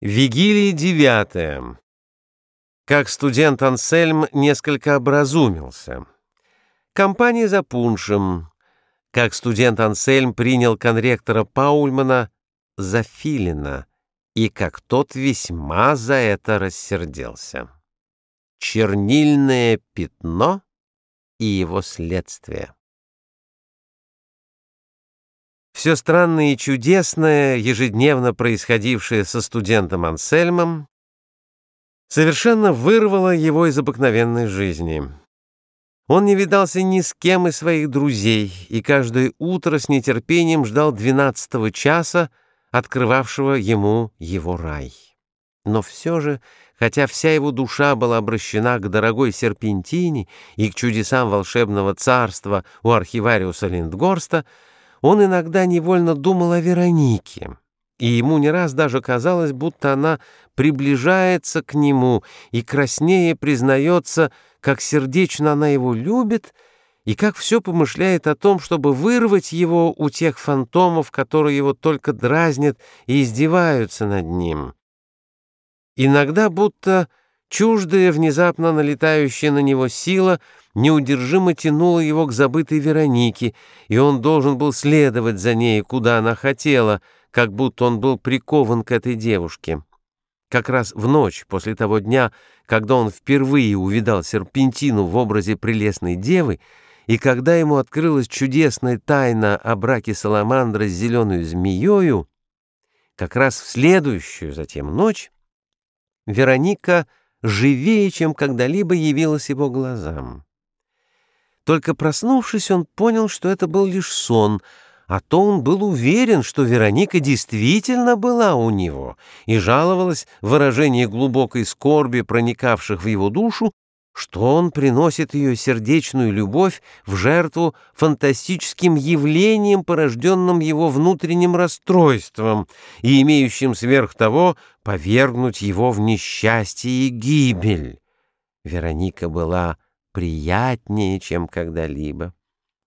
Вигилия девятая. Как студент Ансельм несколько образумился. Компания за пуншем. Как студент Ансельм принял конректора Паульмана за филина, и как тот весьма за это рассердился. Чернильное пятно и его следствие. Все странное и чудесное, ежедневно происходившее со студентом Ансельмом, совершенно вырвало его из обыкновенной жизни. Он не видался ни с кем из своих друзей и каждое утро с нетерпением ждал двенадцатого часа, открывавшего ему его рай. Но все же, хотя вся его душа была обращена к дорогой серпентине и к чудесам волшебного царства у архивариуса Линдгорста, он иногда невольно думал о Веронике, и ему не раз даже казалось, будто она приближается к нему и краснее признается, как сердечно она его любит и как все помышляет о том, чтобы вырвать его у тех фантомов, которые его только дразнят и издеваются над ним. Иногда будто чуждая, внезапно налетающая на него сила — неудержимо тянуло его к забытой Веронике, и он должен был следовать за ней, куда она хотела, как будто он был прикован к этой девушке. Как раз в ночь после того дня, когда он впервые увидал серпентину в образе прелестной девы, и когда ему открылась чудесная тайна о браке Саламандра с зеленой змеёю, как раз в следующую затем ночь Вероника живее, чем когда-либо явилась его глазам. Только проснувшись, он понял, что это был лишь сон, а то он был уверен, что Вероника действительно была у него и жаловалась в глубокой скорби, проникавших в его душу, что он приносит ее сердечную любовь в жертву фантастическим явлением, порожденным его внутренним расстройством и имеющим сверх того повергнуть его в несчастье и гибель. Вероника была приятнее, чем когда-либо.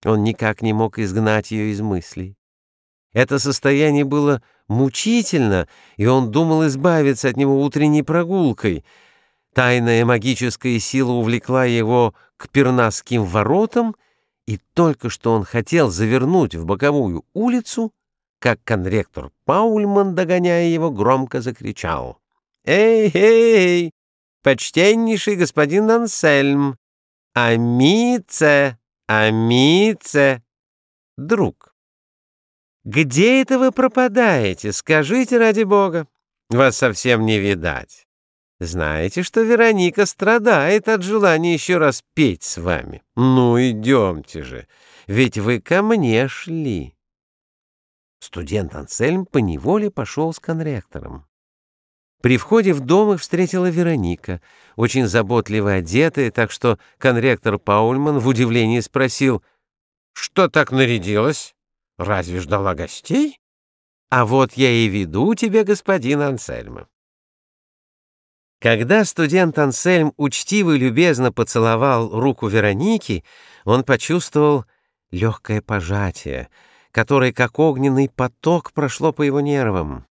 Он никак не мог изгнать ее из мыслей. Это состояние было мучительно, и он думал избавиться от него утренней прогулкой. Тайная магическая сила увлекла его к пернасским воротам, и только что он хотел завернуть в боковую улицу, как конректор Паульман, догоняя его, громко закричал. «Эй, эй, почтеннейший господин Ансельм! Амице, Амице, друг. Где это вы пропадаете? Скажите ради бога. Вас совсем не видать. Знаете, что Вероника страдает от желания еще раз петь с вами? Ну, идемте же, ведь вы ко мне шли. Студент Ансельм поневоле пошел с конректором. При входе в дом их встретила Вероника, очень заботливо одетая, так что конректор Паульман в удивлении спросил, «Что так нарядилась? Разве ждала гостей?» «А вот я и веду тебе, господин Ансельм». Когда студент Ансельм учтиво и любезно поцеловал руку Вероники, он почувствовал легкое пожатие, которое, как огненный поток, прошло по его нервам.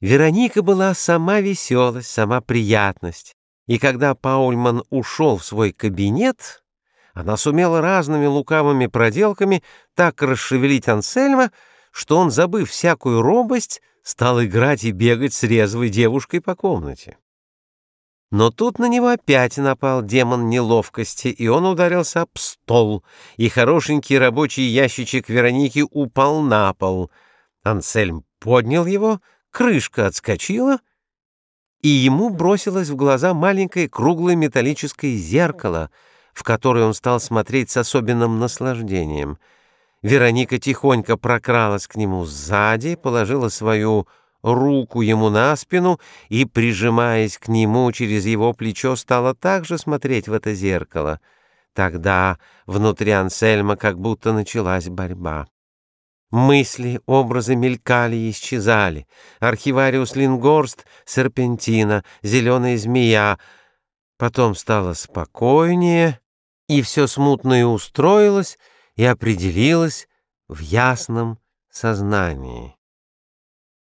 Вероника была сама веселость, сама приятность, и когда Паульман ушел в свой кабинет, она сумела разными лукавыми проделками так расшевелить Ансельма, что он, забыв всякую робость, стал играть и бегать с резвой девушкой по комнате. Но тут на него опять напал демон неловкости, и он ударился об стол, и хорошенький рабочий ящичек Вероники упал на пол. Ансельм поднял его — крышка отскочила, и ему бросилось в глаза маленькое круглое металлическое зеркало, в которое он стал смотреть с особенным наслаждением. Вероника тихонько прокралась к нему сзади, положила свою руку ему на спину и, прижимаясь к нему через его плечо, стала также смотреть в это зеркало. Тогда внутри Ансельма как будто началась борьба. Мысли, образы мелькали и исчезали. Архивариус Лингорст, серпентина, зеленая змея. Потом стало спокойнее, и все смутное устроилось и определилось в ясном сознании.